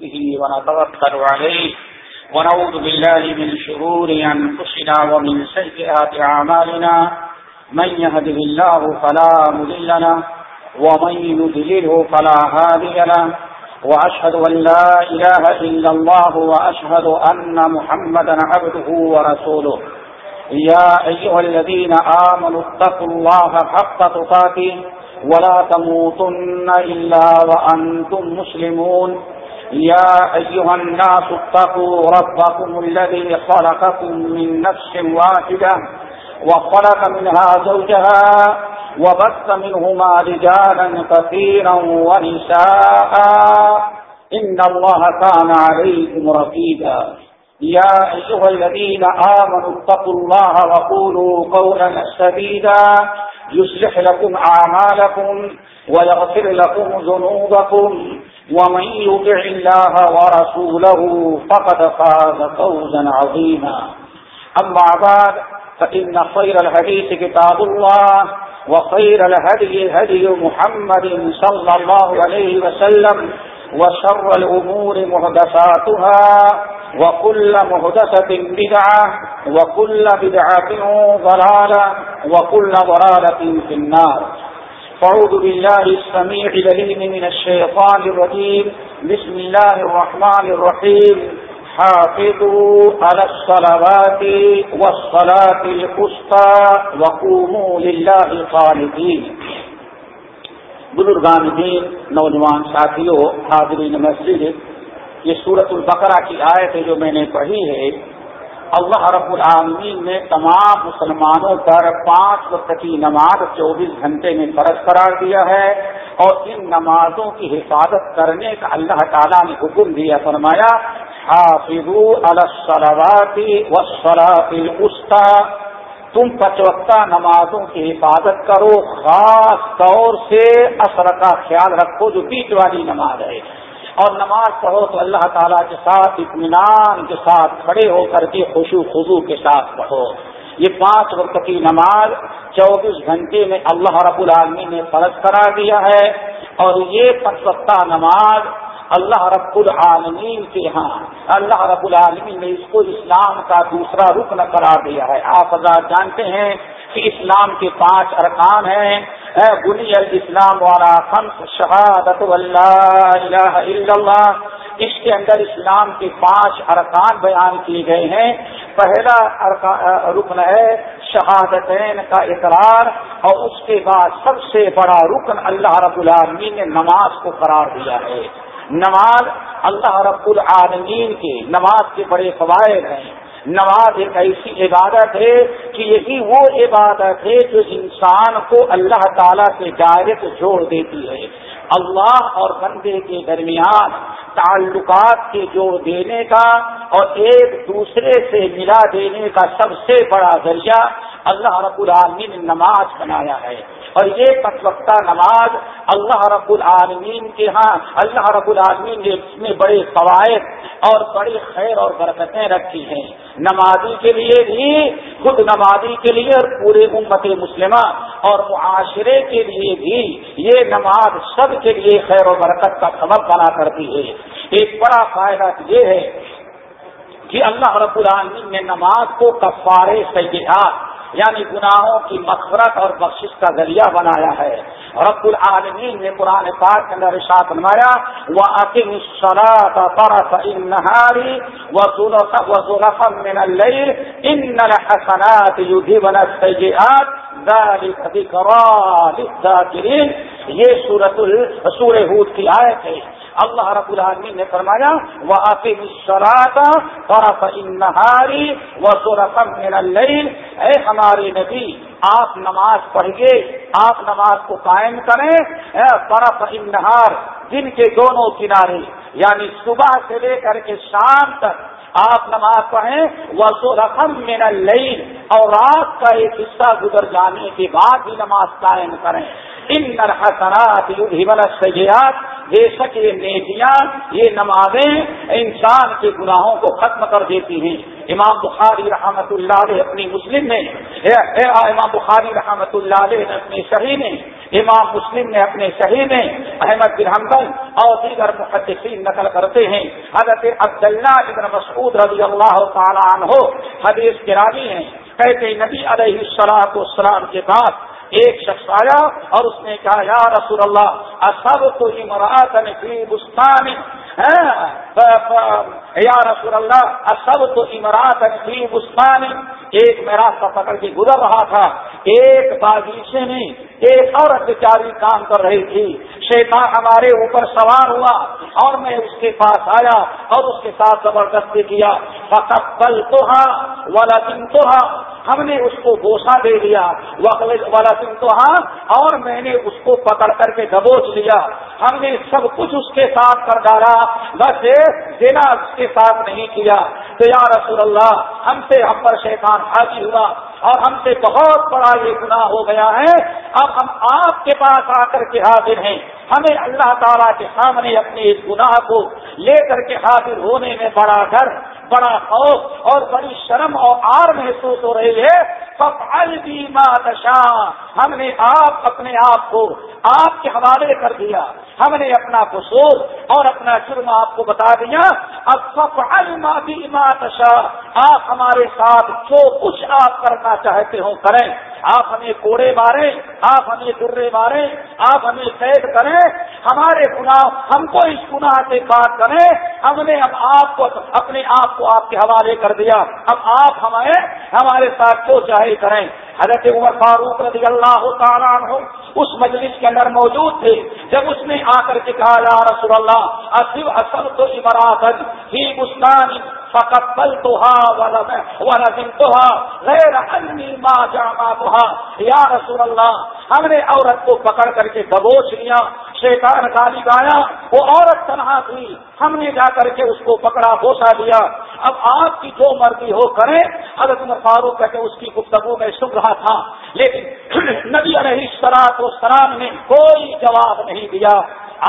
به ونتوكل عليه ونعوذ بالله من شرور أنفسنا ومن سيئات أعمالنا من يهده الله فلا مذلنا ومن يذلله فلا هادي له وأشهد أن لا إله إلا الله وأشهد أن محمدا عبده ورسوله يا أيها الذين آمنوا اتقوا الله حق تقاتل ولا تموتن إلا وأنتم مسلمون يا أيها الناس اتقوا ربكم الذي خلقكم من نفس واحدة وخلق منها زوجها وبث منهما رجالا كثيرا ونساء. إن الله كان عليكم رفيدا يا أيها الذين آمنوا اتقوا الله وقولوا قولا سبيدا يصلح لكم أعمالكم ويغفر لكم ذنوبكم. ومن يطع الله ورسوله فقد فاز فوزا عظيما. أما بعد، فإن خير الحديث كتاب الله وخير الهدي هدي محمد صلى الله عليه وسلم وشر الأمور مهدساتها وكل مهدسة بدعة وكل بدعة ضلالة وكل ضلالة في النار. فعوذ بالله السميع لليم من الشيطان الرجيم. بسم الله الرحمن الرحيم. حافظوا على الصلوات والصلاة القسطى وقوموا لله خالدين بزرگان دین، نوجوان ساتھیوں، حاضرین مسجد، یہ سورت البقرہ کی آیت جو میں نے پڑھی ہے اللہ رب العالمین نے تمام مسلمانوں پر پانچ وقت کی نماز چوبیس گھنٹے میں فرض قرار دیا ہے اور ان نمازوں کی حفاظت کرنے کا اللہ تعالیٰ نے حکم دیا، فرمایا، حافظو الصلاواتی وسلاطی استا تم پچوکتا نمازوں کی حفاظت کرو، خاص طور سے اثر کا خیال رکھو جو بیچ والی نماز ہے۔ اور نماز پڑھو تو اللہ تعالیٰ کے ساتھ اطمینان کے ساتھ کھڑے ہو کر کے خوشو خزو کے ساتھ پڑھو۔ یہ پانچ وقت کی نماز چوبیس گھنٹے میں اللہ رب العالمین نے فرض کرا دیا ہے اور یہ پانچ نماز اللہ رب العالمین کے ہاں اللہ رب العالمین نے اس کو اسلام کا دوسرا رکن قرار دیا ہے۔ آپ حضرات جانتے ہیں کہ اسلام کے پانچ ارکان ہیں۔ بنی الاسلام والا خمس، شہادت اللہ اللہ۔ اس کے اندر اسلام کے پانچ ارکان بیان کیے گئے ہیں۔ پہلا رکن ہے شہادتین کا اقرار، اور اس کے بعد سب سے بڑا رکن اللہ رب العالمین نے نماز کو قرار دیا ہے۔ نماز اللہ رب العالمین کے نماز کے بڑے فوائد ہیں۔ نماز ایک ایسی عبادت ہے کہ یہی وہ عبادت ہے جو انسان کو اللہ تعالیٰ سے ڈائریکٹ جوڑ دیتی ہے۔ اللہ اور بندے کے درمیان تعلقات کے جوڑ دینے کا اور ایک دوسرے سے ملا دینے کا سب سے بڑا ذریعہ اللہ رب العالمین نے نماز بنایا ہے اور یہ پتوقتا نماز اللہ رب العالمین کے ہاں اللہ رب العالمین نے اس میں بڑے فوائد اور بڑی خیر اور برکتیں رکھی ہیں۔ نمازی کے لیے بھی، خود نمازی کے لیے اور پورے امت مسلمہ اور معاشرے کے لیے بھی یہ نماز سب کے لیے خیر و برکت کا سبب بنا کرتی ہے۔ ایک بڑا فائدہ یہ ہے کہ اللہ رب العالمین نے نماز کو کفارے سیاحت یعنی گناہوں کی مغفرت اور بخشش کا ذریعہ بنایا ہے۔ رب العالمین نے قرآن پاک کے اندر ارشاد بنوایا وہ عقیم صلاح طرف النہاری وظلفا من الليل ان الحسنات يذهبن السيئات ذلك ذكرى للذاكرين۔ یہ سورت سورہ ہود کی آیت ہے۔ اللہ رب العالمین نے فرمایا وہ آتے سراتا طرف النہاری و سورفم من اللیل اے ہمارے نبی، آپ نماز پڑھیے، آپ نماز کو قائم کریں۔ طرف النہار دن کے دونوں کنارے یعنی صبح سے لے کر کے شام تک آپ نماز پڑھیں۔ وہ سو رقم میرا لئی اور رات کا ایک حصہ گزر جانے کے بعد بھی نماز قائم کریں۔ ان نرحسنات سیاحت بے شک یہ نیکیاں، یہ نمازیں انسان کے گناہوں کو ختم کر دیتی ہیں۔ امام بخاری رحمت اللہ علیہ اپنی مسلم نے امام بخاری رحمت اللہ علیہ اپنی شہید نے، امام مسلم نے اپنے شہید میں احمد بن اور دیگر محدثین نقل کرتے ہیں۔ حضرت عبداللہ ابن مسعود رضی اللہ تعالیٰ عنہ حدیث کے راوی ہیں۔ کہتے نبی علیہ السلاط والسلام کے بعد ایک شخص آیا اور اس نے کہا، یا رسول اللہ اصب تو امراطن فی بستان. ہاں. یا رسول اللہ اصب تو امراطن فی بستان. ایک میں راستہ پکڑ کے گزر رہا تھا. ایک باغیچے میں ایک عورت بیچاری کام کر رہی تھی. شیطان ہمارے اوپر سوار ہوا اور میں اس کے پاس آیا اور اس کے ساتھ زبردستی کیا. فقط کل تو ہاں والا دن تو ہاں ہم نے اس کو بوسا دے دیا والا دن تو ہاں اور میں نے اس کو پکڑ کر کے دبوچ لیا۔ ہم نے سب کچھ اس کے ساتھ کر ڈالا، بس دینا اس کے ساتھ نہیں کیا۔ تو یا رسول اللہ، ہم سے ہم پر شیطان حاضر ہوا، اور ہم سے بہت بڑا یہ گناہ ہو گیا ہے۔ اب ہم آپ کے پاس آ کر کے حاضر ہیں۔ ہمیں اللہ تعالیٰ کے سامنے اپنے اس گناہ کو لے کر کے حاضر ہونے میں بڑا ڈر بڑا خوف اور بڑی شرم اور آر محسوس ہو رہی ہے۔ دشا ہم نے آپ اپنے آپ کو آپ کے حوالے کر دیا۔ ہم نے اپنا قصور اور اپنا جرم آپ کو بتا دیا۔ اب سب المادی دشا آپ ہمارے ساتھ جو کچھ آپ کرنا چاہتے ہو کریں۔ آپ ہمیں کوڑے مارے آپ ہمیں درے مارے آپ ہمیں قید کریں، ہمارے گناہ ہم کو اس گناہ سے بات کریں۔ ہم نے اب آپ کو اپنے آپ کو آپ کے حوالے کر دیا۔ اب آپ ہمیں ہمارے ساتھ جو چاہے کریں۔ حضرت عمر فاروق رضی اللہ تعالیٰ ہو اس مجلس کے اندر موجود تھے۔ جب اس نے آ کر کے کہا، یا رسول اللہ، اصل اصل تو عمرات ہی مسکان فقط بل تو تو غیر یا رسول اللہ ہم نے عورت کو پکڑ کر کے دبوچ لیا، شیطان گالی گایا، وہ عورت تنہا تھی ہم نے جا کر کے اس کو پکڑا، بوسا دیا۔ اب آپ کی جو مرضی ہو کریں، حضرت عمر فاروق کہ اس کی گفتگو میں سن رہا تھا۔ لیکن نبی علیہ سرات و سلام نے کوئی جواب نہیں دیا۔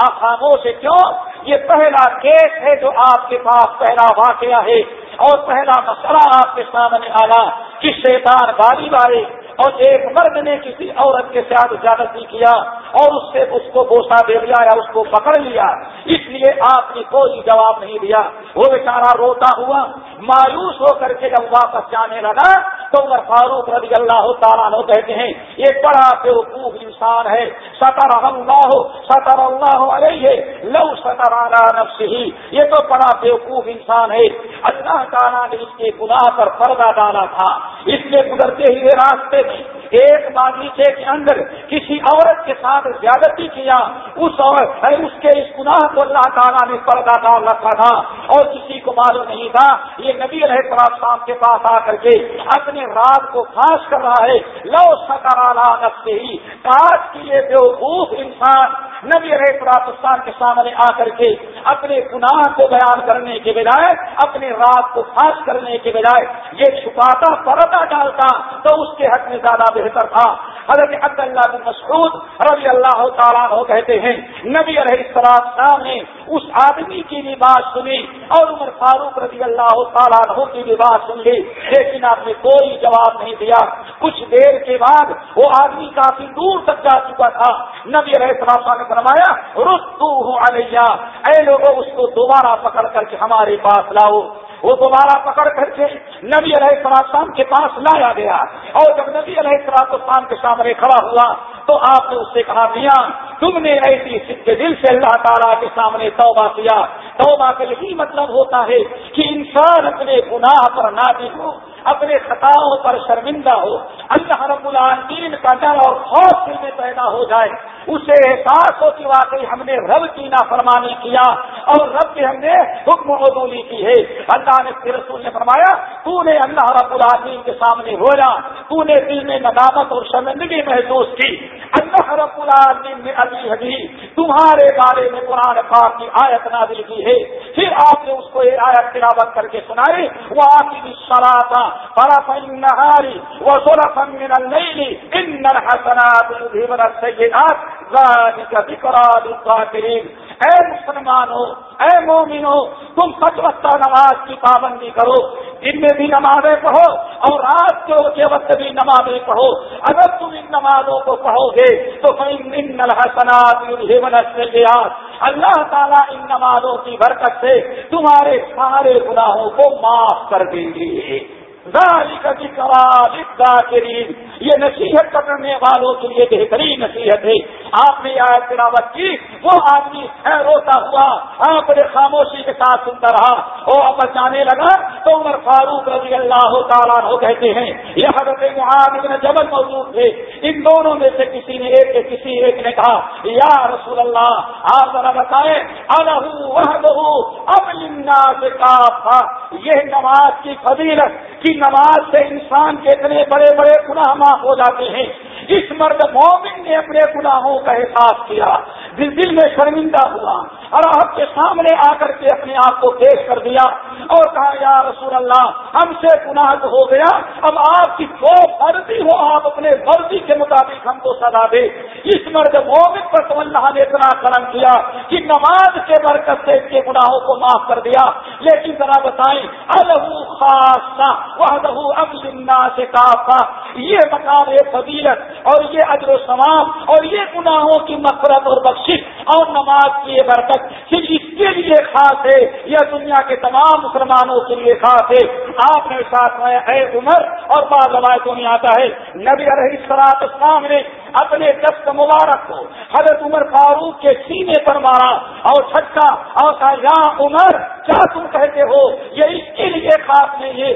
آپ خاموش کیوں؟ یہ پہلا کیس ہے جو آپ کے پاس پہلا واقعہ ہے اور پہلا مسئلہ آپ کے سامنے آیا کہ شیطان گالی بارے اور ایک مرد نے کسی عورت کے ساتھ زیادتی کیا اور اس سے اس کو بوسا دے دیا یا اس کو پکڑ لیا۔ اس لیے آپ نے کوئی جواب نہیں دیا۔ وہ بیچارہ روتا ہوا، مایوس ہو کر کے جب واپس جانے لگا تو عمر فاروق رضی اللہ تعالیٰ کہتے ہیں، یہ بڑا بیوقوف انسان ہے سطر اللہ سطر اللہ علیہ، لو سطر نفس ہی یہ تو بڑا بیوقوف انسان ہے۔ اللہ تعالیٰ نے اس کے گناہ پر پردہ ڈالا تھا۔ اس نے گزرتے ہوئے راستے ایک باغیچے کے اندر کسی عورت کے ساتھ زیادتی کیا، اس عورت اس کے اس گناہ کو اللہ تعالیٰ نے پردہ ڈال رکھا تھا اور کسی کو معلوم نہیں تھا۔ یہ نبی رہے پراب شام کے پاس آ کر کے اپنے رات کو خاص کر رہا ہے۔ لو سکرانا نفتے ہی کاش کی یہ بیوقوف انسان نبی رہے پراب کے سامنے آ کر کے اپنے گناہ کو بیان کرنے کے بجائے، اپنے رات کو خاص کرنے کے بجائے یہ چھپاتا، پردہ ڈالتا تو اس کے حق میں زیادہ بہتر تھا۔ حضرت عبداللہ بن مسعود رضی اللہ تعالیٰ کہتے ہیں، نبی علیہ السلام نے اس آدمی کی بھی بات سنی اور عمر فاروق رضی اللہ تعالیٰ کی بھی بات سن لی، لیکن آپ نے کوئی جواب نہیں دیا۔ کچھ دیر کے بعد وہ آدمی کافی دور تک جا چکا تھا۔ نبی علیہ السلام نے فرمایا رستو ہوں علیہ اے لوگوں اس کو دوبارہ پکڑ کر کے ہمارے پاس لاؤ۔ وہ دوبارہ پکڑ کر کے نبی علیہ السلام کے پاس لایا گیا۔ اور جب نبی علیہ السلام کے سامنے کھڑا ہوا تو آپ نے اس سے کہا، میاں، تم نے ایسی دل سے اللہ تعالیٰ کے سامنے توبہ کیا۔ توبہ کا یہی مطلب ہوتا ہے کہ انسان اپنے گناہ پر نادم ہو، اپنے خطاؤں پر شرمندہ ہو۔ اللہ رب العالمین کا ڈر اور خوف دل میں پیدا ہو جائے۔ اسے احساس ہو کہ واقعی ہم نے رب کی نافرمانی کیا۔ اور رب کی ہم نے حکم عبولی کی ہے۔ اللہ نے پھر رسول نے فرمایا، تو نے اللہ رب العالمین کے سامنے رویا تو نے دل میں ندامت اور شرمندگی محسوس کی۔ اللہ رب العالمین نے ابھی ابھی تمہارے بارے میں قرآن پاک کی آیت نازل کی ہے۔ پھر آپ نے اس کو ایک آیت تلاوت کر کے سنائی وہ آپ کی سلاتا طرف النهار وزلفا من الليل إن الحسنات يذهبن اے مسلمانوں، اے مومنو تم سچ وقت نماز کی پابندی کرو۔ ان میں بھی نمازیں پڑھو اور رات کے وقت بھی نمازیں پڑھو۔ اگر تم ان نمازوں کو پڑھو گے تو اللہ تعالیٰ ان نمازوں کی برکت سے تمہارے سارے گناہوں کو معاف کر دیں گے۔ یہ نصیحت کرنے والوں کے لیے بہترین نصیحت ہے۔ آپ نے یاد تلاوت کی، وہ آدمی ہے، روتا ہوا، آپ نے خاموشی کے ساتھ سنتا رہا۔ وہ واپس جانے لگا تو عمر فاروق رضی اللہ تعالیٰ ہو کہتے ہیں، یہ حضرت بن جبل موجود تھے۔ ان دونوں میں سے کسی نے ایک کسی ایک نے کہا، یا رسول اللہ، آپ ذرا بتائیں اب سے کافا یہ نماز کی فضیلت کی نماز سے انسان کے اتنے بڑے بڑے گناہ معاف ہو جاتے ہیں۔ اس مرد مومن نے اپنے گناہوں کا احساس کیا دل دل میں شرمندہ ہوا اور آپ کے سامنے آ کر کے اپنے آپ کو پیش کر دیا اور کہا، یا رسول اللہ، ہم سے گناہ ہو گیا، اب آپ کی جو مرضی ہو، آپ اپنے مرضی کے مطابق ہم کو سزا دے۔ اس مرد مومن پر تو اللہ نے اتنا کرم کیا کہ نماز کے برکت سے اس کے گناہوں کو معاف کر دیا۔ لیکن ذرا بتائیں الح خاص کافا یہ مقام ہے فضیلت اور یہ اجر و ثواب اور یہ گناہوں کی مفرت اور بخشش اور نماز کی یہ برکت صرف اس کے لیے خاص ہے یا دنیا کے تمام مسلمانوں کے لیے خاص ہے؟ آپ نے ساتھ میں اے عمر اور بعض روایتوں میں آتا ہے، نبی علیہ السلام اسلام نے اپنے دست مبارک کو حضرت عمر فاروق کے سینے پر مارا اور چھٹکا اور کہا، یا عمر، کیا تم کہتے ہو یہ اس کے لیے خاص نہیں ہے؟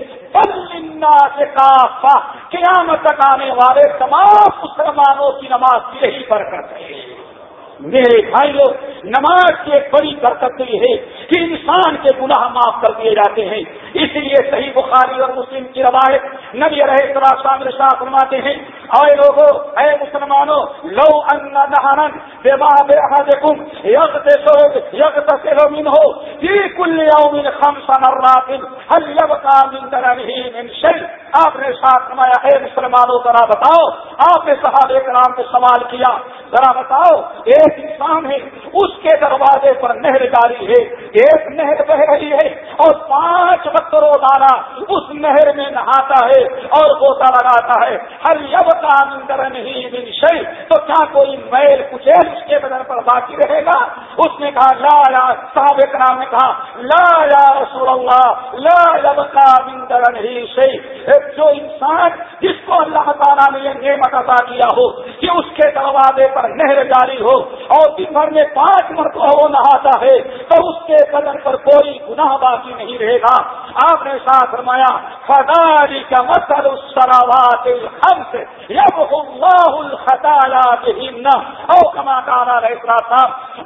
سے کافا قیامت تک آنے والے تمام مسلمانوں کی نماز کی یہی برکت ہے۔ میرے بھائیوں نماز کی ایک بڑی برکت یہ ہے کہ انسان کے گناہ معاف کر دیے جاتے ہیں۔ اس لیے صحیح بخاری اور مسلم کی روایت نبی رہے شامل شاہ فرماتے ہیں اے لوگوں اے مسلمانوں، لو ان بے ماہ بے کم یگ سوگ یگ تصو من ہو یہ کل یومن خمسا مرات ہر کا من من شل آپ نے ساتھ فرمایا، اے مسلمانوں، ذرا بتاؤ، آپ نے صحابہ کرام سے سوال کیا، ذرا بتاؤ ایک انسان ہے، اس کے دروازے پر نہر جاری ہے۔ ایک نہر بہ رہی ہے اور پانچ وقت روزانہ اس نہر میں نہاتا ہے اور گوتا لگاتا ہے۔ ہر یب کا اندر نہیں شہر تو کیا کوئی میل کچھ اس کے بدن پر باقی رہے گا؟ اس نے کہا، لا یا صاحب کرام نے کہا، لا یا رسول اللہ، لا یب کا اندر نہیں شہر جو انسان جس کو اللہ تعالیٰ نے یہ نعمت عطا کیا ہو کہ اس کے دروازے پر نہر جاری ہو اور دن بھر میں پانچ مرتبہ وہ نہاتا ہے تو اس کے قدر پر کوئی گناہ باقی نہیں رہے گا۔ آپ نے ساتھ فرمایا فداری کا مسل سراوات ہم سے او کما کارا رہتا تھا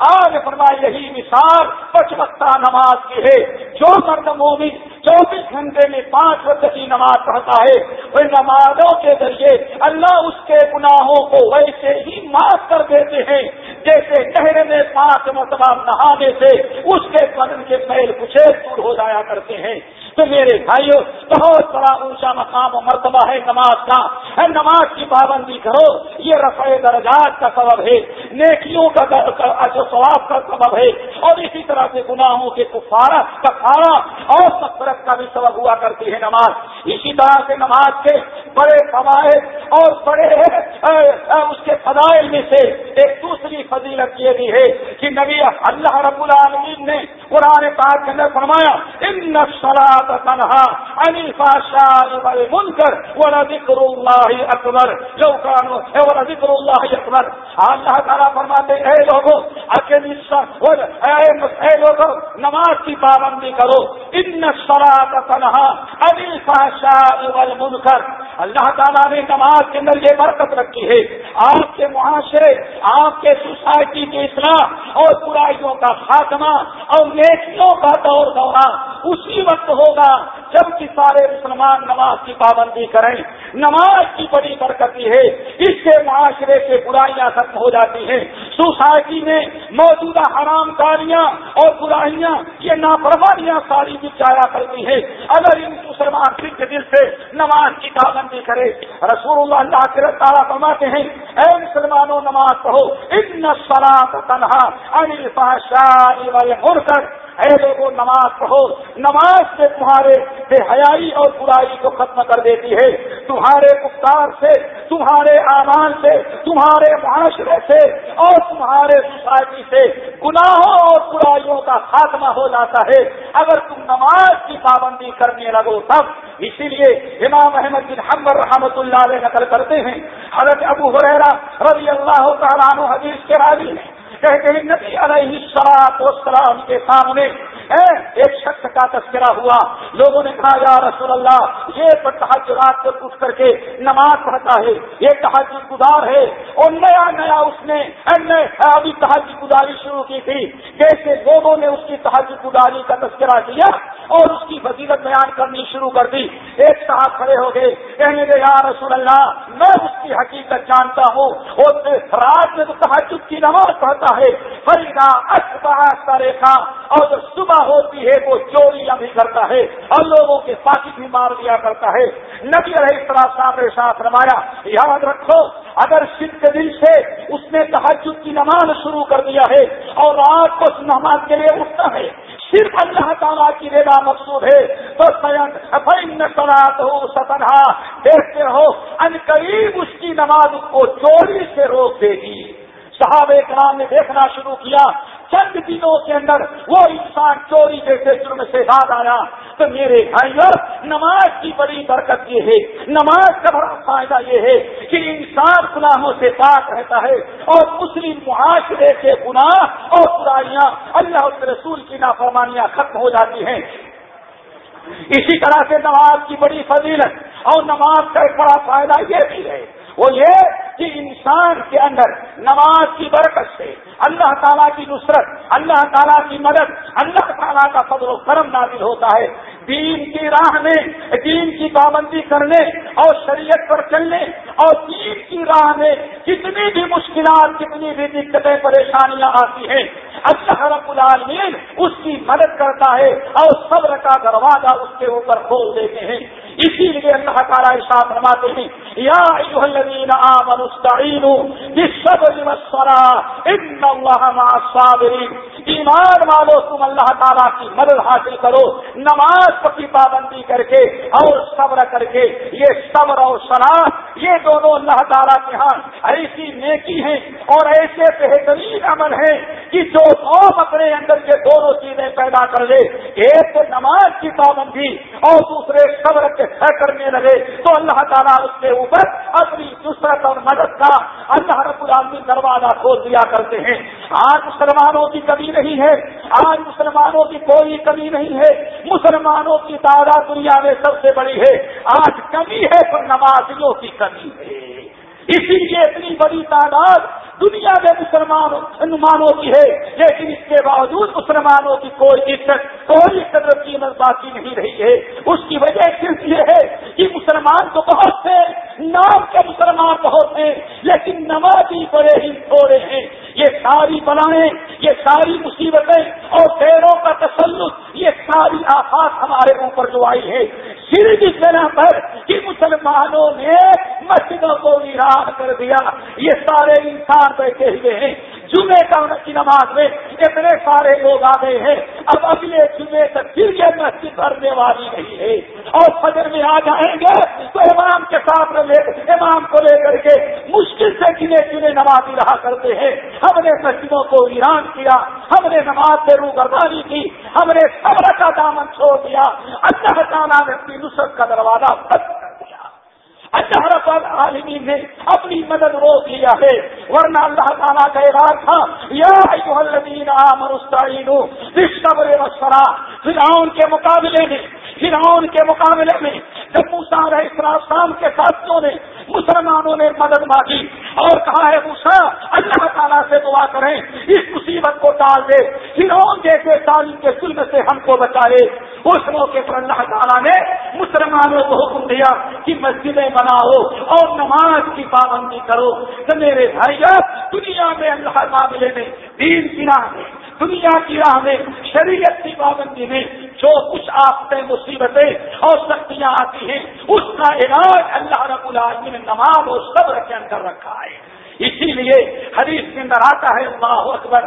آج فرمایا یہی مثال پچمکتا نماز کی ہے۔ جو مرد مومن چوبیس گھنٹے میں پانچ وقت کی نماز پڑھتا ہے۔ وہ نمازوں کے ذریعے اللہ اس کے گناہوں کو ویسے ہی معاف کر دیتے ہیں۔ جیسے نہر میں پانچ مرتبہ نہانے سے اس کے بدن کے پہل کچھ دور ہو جایا کرتے ہیں۔ تو میرے بھائیوں بہت بڑا اونچا مقام و مرتبہ ہے نماز کا۔ ہے نماز کی پابندی کرو، یہ رفع درجات کا سبب ہے۔ نیکیوں کا ثواب کا سبب ہے۔ اور اسی طرح سے گناہوں کے کفارہ کفارہ اور مفرت کا بھی سبب ہوا کرتی ہے نماز۔ اسی طرح سے نماز کے بڑے فوائد اور بڑے اس کے فضائل میں سے ایک دوسری فضیلت یہ بھی ہے کہ نبی اللہ رب العالمین نے قرآن پاک کے اندر فرمایا، ان تنہا کر ذکر اللہ اکبر۔ جو کانو ذکر اللہ اکبر۔ ہاں، اللہ تعالیٰ فرماتے اے لوگوں اکیلی اے لوگوں، نماز کی پابندی کرو۔ ان سرات تنہا انل فاشا کر اللہ تعالیٰ نے نماز کے اندر یہ برکت رکھی ہے۔ آپ کے معاشرے، آپ کے سوسائٹی کی اصلاح اور برائیوں کا خاتمہ اور نیکیوں کا دور دورہ، اسی وقت ہوگا جبکہ سارے مسلمان نماز کی پابندی کریں، نماز کی بڑی برکتی ہے، اس سے معاشرے سے برائیاں ختم ہو جاتی ہیں۔ سوسائٹی میں موجودہ حرام کاریاں اور برائیاں، یہ ناپروانیاں ساری بھی جایا کرتی ہیں۔ اگر ان مسلمان سکھ دل سے نماز کی پابندی کرے، رسول اللہ اللہ کے تعالیٰ فرماتے ہیں، اے مسلمانوں، نماز پڑھو۔ ان سلام تنہا انل پاشا کر اے لوگوں نماز پڑھو۔ نماز سے تمہارے بے حیائی اور برائی کو ختم کر دیتی ہے۔ تمہارے گفتار سے، تمہارے آمان سے، تمہارے معاشرے سے اور تمہارے سوسائٹی سے گناہوں اور برائیوں کا خاتمہ ہو جاتا ہے۔ اگر تم نماز کی پابندی کرنے لگو تب اسی لیے امام احمد بن حمبر رحمت اللہ علیہ نقل کرتے ہیں۔ حضرت ابو حریرا رضی اللہ تعالیٰ حدیث کے راوی ہیں۔ کہتے ہیں نبی علیہ السلام کے سامنے ایک شخص کا تذکرہ ہوا۔ لوگوں نے کہا، یا رسول اللہ، یہ تحج رات سے اٹھ کر کے نماز پڑھتا ہے۔ یہ تحجد گزار ہے۔ اور نیا نیا اس نے ابھی تحجد گزاری شروع کی تھی۔ جیسے لوگوں نے اس کی تحجد گزاری کا تذکرہ کیا اور اس کی فضیلت بیان کرنی شروع کر دی۔ ایک صاحب کھڑے ہو گئے، کہنے کے یا رسول اللہ، میں اس کی حقیقت جانتا ہوں اور رات میں تو تحجد کی نماز پڑھتا ہے۔ فریدا کرے گا اور جو صبح ہوتی ہے وہ چوریاں بھی کرتا ہے اور لوگوں کے پاکی بھی مار دیا کرتا ہے۔ نبی علیہ السلام نے ساتھ روایا یاد رکھو، اگر کے دل سے اس نے تحجد کی نماز شروع کر دیا ہے اور رات کو اس نماز کے لیے اٹھتا ہے، صرف اللہ تعالیٰ کی رضا مقصود ہے، تو ہو ستنہا دیکھتے رہو، ان قریب اس کی نماز کو چوری سے روک دے گی۔ صحابہ کرام نے دیکھنا شروع کیا چند دنوں کے اندر وہ انسان چوری جیسے جرم سے بعد آیا۔ تو میرے بھائی نماز کی بڑی برکت یہ ہے۔ نماز کا بڑا فائدہ یہ ہے کہ انسان گناہوں سے پاک رہتا ہے اور مسلم معاشرے کے گناہ اور برائیاں اللہ کے رسول کی نافرمانیاں ختم ہو جاتی ہیں۔ اسی طرح سے نماز کی بڑی فضیلت اور نماز کا ایک بڑا فائدہ یہ بھی ہے۔ وہ یہ کہ انسان کے اندر نماز کی برکت سے، اللہ تعالیٰ کی نصرت، اللہ تعالیٰ کی مدد، اللہ تعالیٰ کا فضل و کرم نازل ہوتا ہے۔ دین کی راہ میں، دین کی پابندی کرنے اور شریعت پر چلنے اور دین کی راہ میں کتنی بھی مشکلات، کتنی بھی دقتیں، پریشانیاں آتی ہیں، اللہ رب العالمین اس کی مدد کرتا ہے اور صبر کا دروازہ اس کے اوپر کھول دیتے ہیں۔ اسی لیے اللہ تعالیٰ ارشاد فرماتے ہیں، یا الذین آمنوا استعینوا بالصبر والصلاة. ان اللہ مع الصابرین ایمان والو، تم اللہ تعالیٰ کی مدد حاصل کرو. نماز کی پابندی کر کے اور صبر کر کے. یہ صبر اور صلاح یہ دونوں اللہ تعالیٰ کے ہاں. ایسی نیکی ہیں اور ایسے بہترین عمل ہیں کہ جو قوم اپنے اندر یہ دونوں چیزیں پیدا کر لے، ایک نماز کی پابندی اور دوسرے صبر کے کرنے لگے۔ تو اللہ تعالیٰ اس کے اوپر اپنی نصرت اور مدد کا اللہ رب العالمین دروازہ کھول دیا کرتے ہیں۔ آج مسلمانوں کی کمی نہیں ہے، آج مسلمانوں کی کوئی کمی نہیں ہے۔ مسلمانوں کی تعداد دنیا میں سب سے بڑی ہے۔ آج کمی ہے پر نمازیوں کی کمی ہے۔ اسی لیے اتنی بڑی تعداد دنیا میں مسلمانوں کی ہے، لیکن اس کے باوجود مسلمانوں کی کوئی عزت، کوئی قدر قیمت باقی نہیں رہی ہے۔ اس کی وجہ صرف یہ ہے کہ مسلمان تو بہت سے نام کے مسلمان بہت ہیں، لیکن نمازی بڑے ہی تھوڑے ہیں۔ یہ ساری بلائیں، یہ ساری مصیبتیں اور پیروں کا تسلط، یہ ساری آفات ہمارے اوپر جو آئی ہے۔ صرف اس بنا پر کہ مسلمانوں نے مسجدوں کو ویران کر دیا۔ یہ سارے انسان بیٹھے ہوئے ہیں۔ جمعے کا ان کی نماز میں اتنے سارے لوگ آ گئے ہیں۔ اب اگلے جمعے تک پھر یہ مسجد بھرنے والی نہیں ہے۔ اور فجر میں آ جائیں گے تو امام کے ساتھ لے امام کو لے کر کے مشکل سے گنے چنے نمازی رہا کرتے ہیں۔ ہم نے مسجدوں کو ویران کیا، ہم نے نماز سے روگردانی کی، ہم نے صبر کا دامن چھوڑ دیا۔ اللہ تعالیٰ نے اپنی نصرت کا دروازہ بند کر دیا۔ اللہ رب العالمین نے اپنی مدد روک لیا ہے۔ ورنہ اللہ تعالیٰ کا اعلان تھا، یا فرعون کے مقابلے میں، فرعون کے مقابلے میں جب رہے اسلام کے ساتھیوں نے مسلمانوں نے مدد مانگی اور کہا ہے موسا اللہ تعالیٰ سے دعا کریں، اس مصیبت کو ٹال دے۔ فرعون جیسے تعلیم کے ظلم سے ہم کو بچائے۔ اس موقع پر اللہ تعالیٰ نے مسلمانوں کو حکم دیا کہ مسجدیں بناؤ اور نماز کی پابندی کرو تو میرے بھائی دنیا میں اللہ معاملے میں، دین کی راہ میں، دنیا کی راہ میں، شریعت کی پابندی میں جو کچھ آپ مصیبتیں اور سختیاں آتی ہیں، اس کا علاج اللہ رب العالمین نے نماز اور صبر کے اندر رکھا ہے۔ اسی لیے حدیث کے اندر آتا ہے، اللہ اکبر۔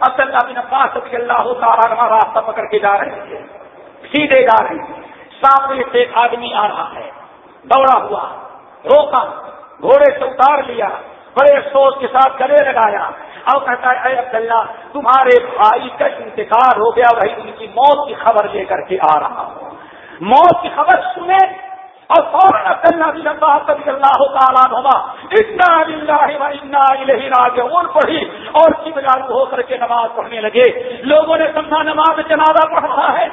عبداللہ بن عباس رضی اللہ تعالیٰ راستہ پکڑ کے جا رہے تھے، سیدھے جا رہے ہیں سامنے سے ایک آدمی آ رہا ہے۔ دوڑا ہوا، روکا، گھوڑے سے اتار لیا، بڑے افسوس کے ساتھ گلے لگایا۔ اور کہتا ہے، اے عبداللہ، تمہارے بھائی کا انتقال ہو گیا، وہی ان کی موت کی خبر لے کر کے آ رہا ہوں۔ موت کی خبر سنے۔ اور فوراً عبداللہ بن عباس رضی اللہ تعالیٰ ہوگا اتنا للہ اتنا الہی راجعون، پڑھی۔ اور چبجارو ہو کر کے نماز پڑھنے لگے۔ لوگوں نے سمجھا نماز جنازہ پڑھ رہا ہے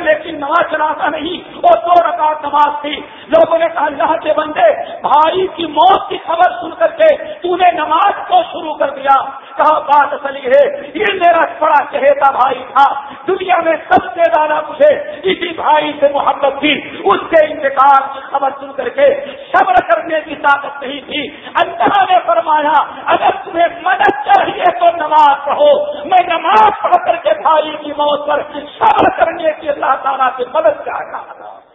لیکن نماز جنازہ نہیں، وہ دو رکعت نماز تھی۔ لوگوں نے کہا، اللہ کے بندے، بھائی کی موت کی خبر سن کر کے تو نے نماز کو شروع کر دیا۔ کہا، بات اصلی ہے، یہ میرا بڑا چہیتا بھائی تھا۔ دنیا میں سب سے زیادہ مجھے اسی بھائی سے محبت تھی۔ اس کے انتقال کی خبر سن کر کے صبر کرنے کی طاقت نہیں تھی۔ اللہ نے فرمایا، اگر تمہیں مدد چاہیے تو نماز پڑھو۔ میں نماز پڑھ کر کے بھائی کی موت پر صبر کرنے کی اللہ تعالیٰ سے مدد چاہ رہا تھا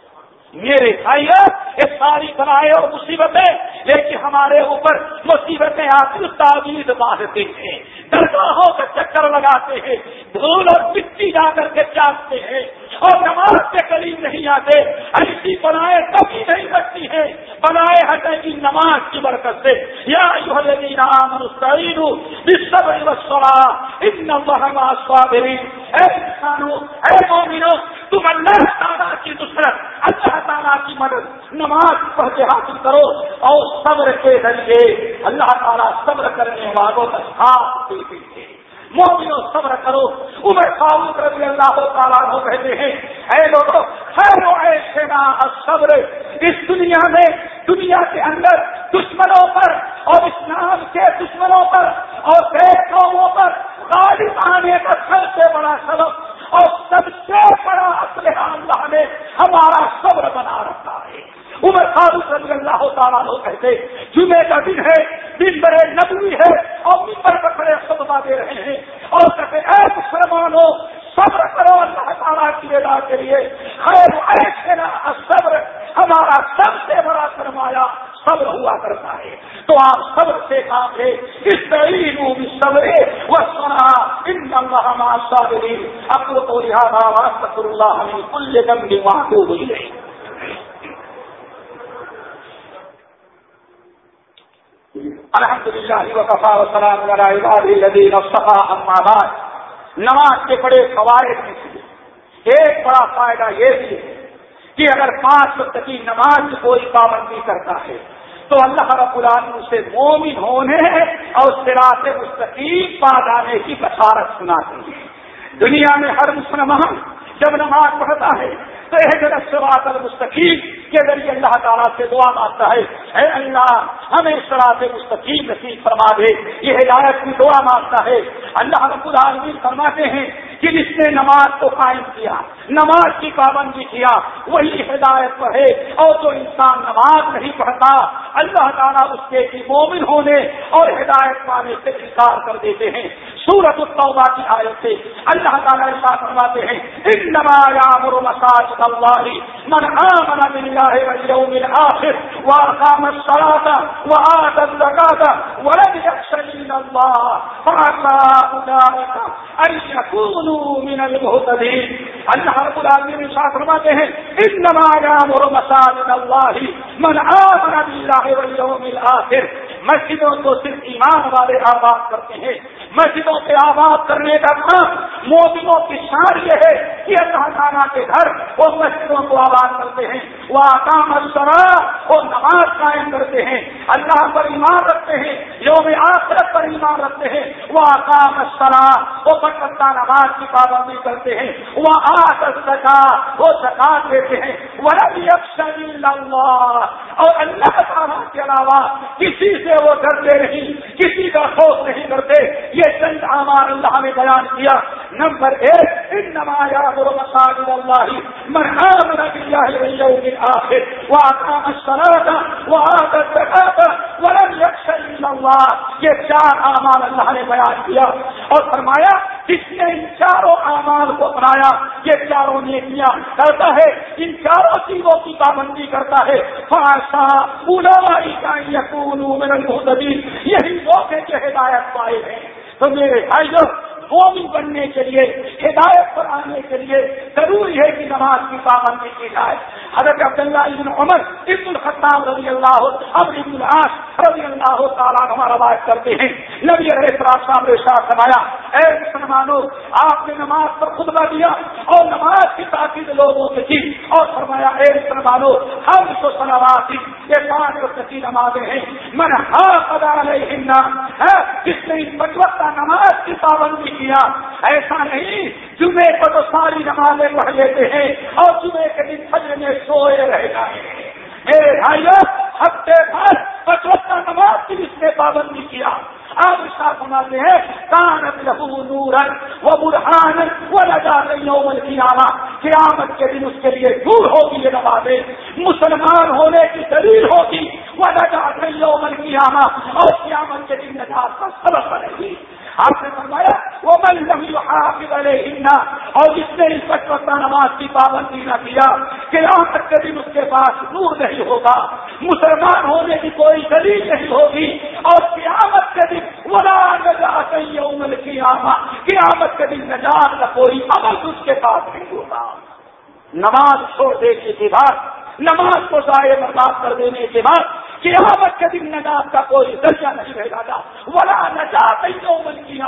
میرے بھائی یہ ساری بنائے اور مصیبتیں، لیکن ہمارے اوپر مصیبتیں آتی تعویذ باندھتے ہیں، درگاہوں کا چکر لگاتے ہیں، دھول اور مٹی جا کر کے چاہتے ہیں، اور نماز کے قریب نہیں آتے، ایسی بنائے کبھی نہیں بچتی ہے بنائے ہٹے گی نماز کی برکت سے۔ یا رام اے انسانوں، اے مومنو تم اللہ تعالیٰ کی نصرت اللہ تعالیٰ کی مدد، نماز پڑھ کے حاصل کرو اور صبر کے ذریعے اللہ تعالیٰ صبر کرنے والوں کا ساتھ دیتے ہیں۔ موبی صبر کرو۔ عمر فاروق رضی اللہ تعالیٰ کو کہتے ہیں، اے لوگوں خیر ایسے نا صبر۔ اس دنیا میں، دنیا کے اندر دشمنوں پر اور اسلام کے دشمنوں پر اور قوموں پر غالب آنے کا سب سے بڑا سبب اور سب سے بڑا اسلحہ اللہ نے ہمارا صبر بنا رکھا ہے۔ عمر فاروق رضی اللہ تعالیٰ لوگ کہتے جمعے کا دن ہے دن بڑے نبوی ہے اور ممبر پر بڑے سبا دے رہے ہیں۔ اور کہتے اے مسلمانوں، صبر کرو اللہ تعالیٰ کی ادا کے لیے۔ خیر ایسے صبر ہمارا سب سے بڑا سرمایہ صبر ہوا کرتا ہے۔ تو آپ صبر سے کام لے اس طرح صبر وہ سنا ان اللہ صابری اب تو لہٰذا اللہ ہمیں کل دم بھی وہاں کو ہوئی رہی الحمد للہ وقفا وسلام الدین نماز کے بڑے فوائد میں سے ایک بڑا فائدہ یہ بھی ہے کہ اگر پانچ وقت کی نماز کوئی پابندی کرتا ہے تو اللہ رب العالمین اسے مومن ہونے اور سراط مستقیم پا جانے کی بشارت سناتے ہیں۔ دنیا میں ہر مسلمان جب نماز پڑھتا ہے تو ایک سرات المستقیم کے ذریعے اللہ تعالیٰ سے دعا مانگتا ہے۔ اے اللہ، ہمیں سرات مستقیم نصیب فرما دے۔ یہ ہدایت کی دعا مانگتا ہے۔ اللہ رب العالمین فرماتے ہیں کہ جس نے نماز کو قائم کیا، نماز کی پابندی کیا، وہی ہدایت پر ہے۔ اور جو انسان نماز نہیں پڑھتا، اللہ تعالیٰ اس کے کی مومن ہونے اور ہدایت پانے سے انکار کر دیتے ہیں۔ سورت التوبہ کی آیت سے اللہ تعالیٰ فرماتے ہیں ان نمایا مساجد اللہ، من آمن بالله واليوم الآخر وأقام الصلاة وآتى الزكاة ولم يخش إلا الله فعسى أولئك أن يكونوا من المهتدين. اللہ رب العالمین شاہ فرماتے ہیں، انما یامر مساجد اللہ من آمن باللہ والیوم الاخر مسجدوں کو صرف ایمان والے آباد کرتے ہیں. مسجدوں کے آباد کرنے کا کام مومنوں کی شان یہ ہے کہ اللہ تعالیٰ کے گھر وہ مسجدوں کو آباد کرتے ہیں۔ وہ آکام السرا وہ نماز قائم کرتے ہیں۔ اللہ پر ایمان رکھتے ہیں، یوم آخرت پر ایمان رکھتے ہیں۔ وہ آکام السرا وہ پٹکا نماز کی پابندی کرتے ہیں۔ وہ آت سکا وہ زکات دیتے ہیں۔ وہ اللہ اور اللہ تعالیٰ کے علاوہ کسی سے وہ ڈرتے نہیں، کسی کا خوف نہیں کرتے۔ یہ چند امان اللہ نے بیان کیا۔ نمبر ایک ان نمایا مساجد اللہ من آمن بالله واليوم الآخر وأقام الصلاة وآتى الزكاة ولم يخش إلا الله۔ یہ چار اعمال اللہ نے بیان کیا اور فرمایا، جس نے ان چاروں اعمال کو اپنایا، یہ چاروں نیکیاں کرتا ہے، ان چاروں چیزوں کی پابندی کرتا ہے۔ فاشا اولائی کا یقون یہی موقع کے ہدایت پائے ہیں۔ تو میرے بھائی مومن بننے کے لیے، ہدایت پر آنے کے لیے ضروری ہے کہ نماز کی پابندی کی جائے۔ حضرت عبداللہ ابن عمر ابن الخطاب رضی اللہ ابن ابن العاش رضی اللہ تعالیٰ ہمارا روایت کرتے ہیں۔ نبی علیہ صاحب نے ساتھ سمایا اے مسلمانوں، آپ نے نماز پر خطبہ دیا اور نماز کی تاکید لوگوں سے کی اور فرمایا، اے مسلمانوں، ہم تو سنواسی یہ پانچ وقت کی نمازیں ہیں۔ من ہاں پدا نہیں جس نے اس بچوتا نماز کی پابندی کیا، ایسا نہیں، جمعے کو تو ساری نمازیں پڑھ لیتے ہیں اور جمعے کے دن فجر میں سوئے رہ جائیں۔ میرے بھائیوں ہفتے بھر پچوتا نماز کی اس نے پابندی کیا، آپ ساتھ سناتے ہیں کانت لہو نور وہ برہان وہ لگا رہی عمر کی آنا قیامت کے دن اس کے لیے دور ہوگی یہ نمازیں۔ مسلمان ہونے کی دلیل ہوگی۔ وہ لگا رہی عمر کی آنا اور قیامت کے دن نجات کا سبب بنے گی۔ آپ نے فرمایا وہ من لم حافظ علیہ اور جس نے اس وقت نماز کی پابندی نہ کیا کہ یہاں تک کے دن اس کے پاس نور نہیں ہوگا، مسلمان ہونے کی کوئی دلیل نہیں ہوگی، اور قیامت کے دن وہ نجات عمل کی قیامت کے دن نجات کا کوئی عمل اس کے پاس نہیں ہوگا۔ نماز چھوڑ دینے کے بعد، نماز کو ضائع برباد کر دینے کے بعد قیامت کے دن نجات کا کوئی درجہ نہیں رہے گا۔ ولا نجات عمل کی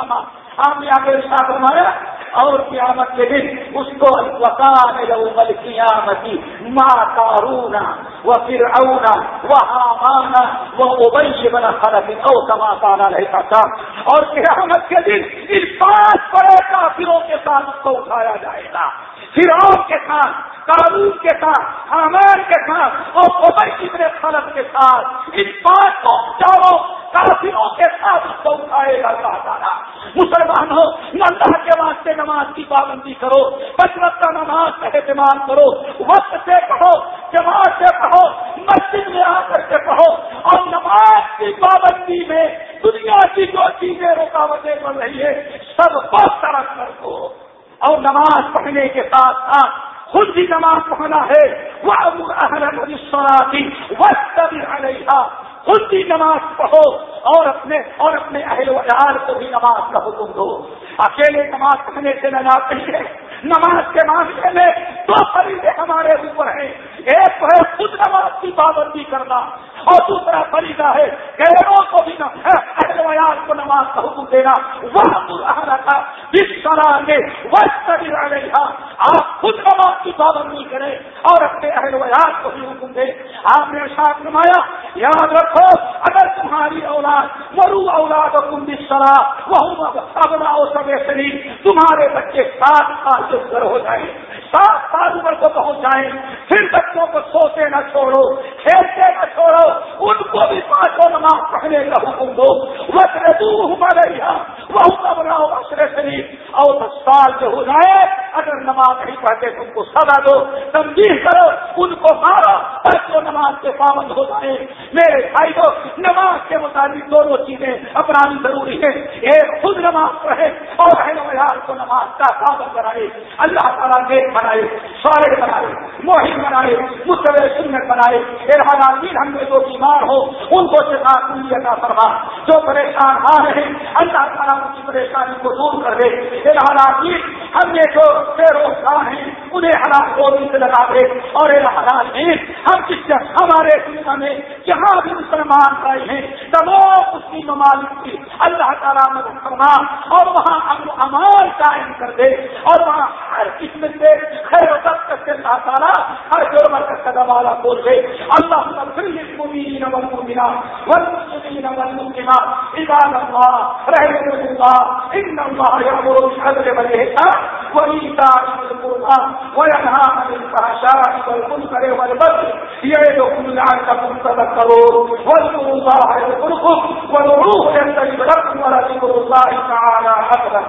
آما آپ یہاں پہ ساتھ ہمارا اور قیامت کے دن اس کو وکان مل قیامتی ماں کارونا وہ پھر اونا وہ ہامانا وہ ابئی بنا فرق او کما پانا رہتا تھا اور قیامت کے دن ان پانچ بڑے کافروں کے ساتھ اس کو اٹھایا جائے گا۔ پھر کے ساتھ قانون کے ساتھ حامان کے ساتھ اور ابئی ابن خلق کے ساتھ۔ ان پانچ کو چاروں کافروں کے ساتھ اس کو اٹھائے گا تعالیٰ۔ مسلمان ہو اللہ کے واسطے نماز کی پابندی کرو بچپن کا نماز کا اہتمام کرو، وقت سے پڑھو جماعت سے پڑھو مسجد میں آ کر کے پڑھو۔ اور نماز کی پابندی میں دنیا کی جو چیزیں رکاوٹیں بن رہی ہے سب کو طرف کر دو۔ اور نماز پڑھنے کے ساتھ ساتھ خود بھی نماز پڑھنا ہے۔ وہ سوراتی وقت بھی خود بھی نماز پڑھو اور اپنے اور اپنے اہل وجار کو بھی نماز کا حکم دو۔ اکیلے نماز پڑھنے سے نجات نہیں ہے نماز کے معاملے میں دو فریضے ہمارے اوپر ہیں۔ ایک ہے خود نماز کی پابندی کرنا اور دوسرا فریضہ ہے غیروں کو بھی اہل ویار کو نماز کا حکم دینا۔ وہ تھا جس طرح کے وقت رہا آپ خود نماز کی پابندی کریں اور اپنے اہل ویار کو بھی حکم دیں۔ آپ نے ساتھ نمایا یاد رکھو، اگر تمہاری اولاد مرو اولاد اور کم طرح وہ ابنا سب شریف تمہارے بچے سات سال سے ہو جائیں سات سال عمر کو پہنچ جائیں۔ پھر بچوں کو سوتے نہ چھوڑو، کھیلتے نہ چھوڑو، ان کو بھی پانچوں نماز پڑھنے کا حکم دو۔ ہمارے یہاں وہ بناؤ اشر شریف اور دس سال جو ہو جائے، اگر نماز نہیں پڑھتے تو ان کو سزا دو۔ تنظیم کرو، ان کو مارو، بچوں نماز کے پابند ہو جائے میرے بھائی کو نماز کے مطابق دونوں چیزیں اپنانی ضروری ہے ایک خود نماز پڑھے اور کو نماز کا پابند بنائے اللہ تعالیٰ نیک بنائے، سارے بنائے موہم بنائے مستر سنت بنائے ہم میں جو بیمار ہو، ان کو کا فرما۔ جو پریشان آ رہے، اللہ تعالیٰ ان کی پریشانی کو دور کر دے۔ ہم نے جو بے روزگار ہیں، انہیں حالات کو سے لگا دے۔ اور ہم کس ہمارے دنیا میں جہاں بھی مسلمان آئے ہیں، تمام مسلم ممالک کی اللہ تعالیٰ مدد فرما اور وہاں امن امان قائم کر دے اور وہاں ہر قسم سے خیر و سے اللہ تعالیٰ ہر جرم کا دبالا بول دے۔ اللہ المؤمنين والمؤمنات والمسلمين والمسلمات، عباد الله رحمه الله إن الله يأمر بالعدل والإحسان وإيتاء ذي القربى وينهى عن الفحشاء والمنكر والبغي يعظكم اللہ تذكرون واذكروا الله يذكركم وادعوه يستجب لكم ولذكر الله تعالى أكبر.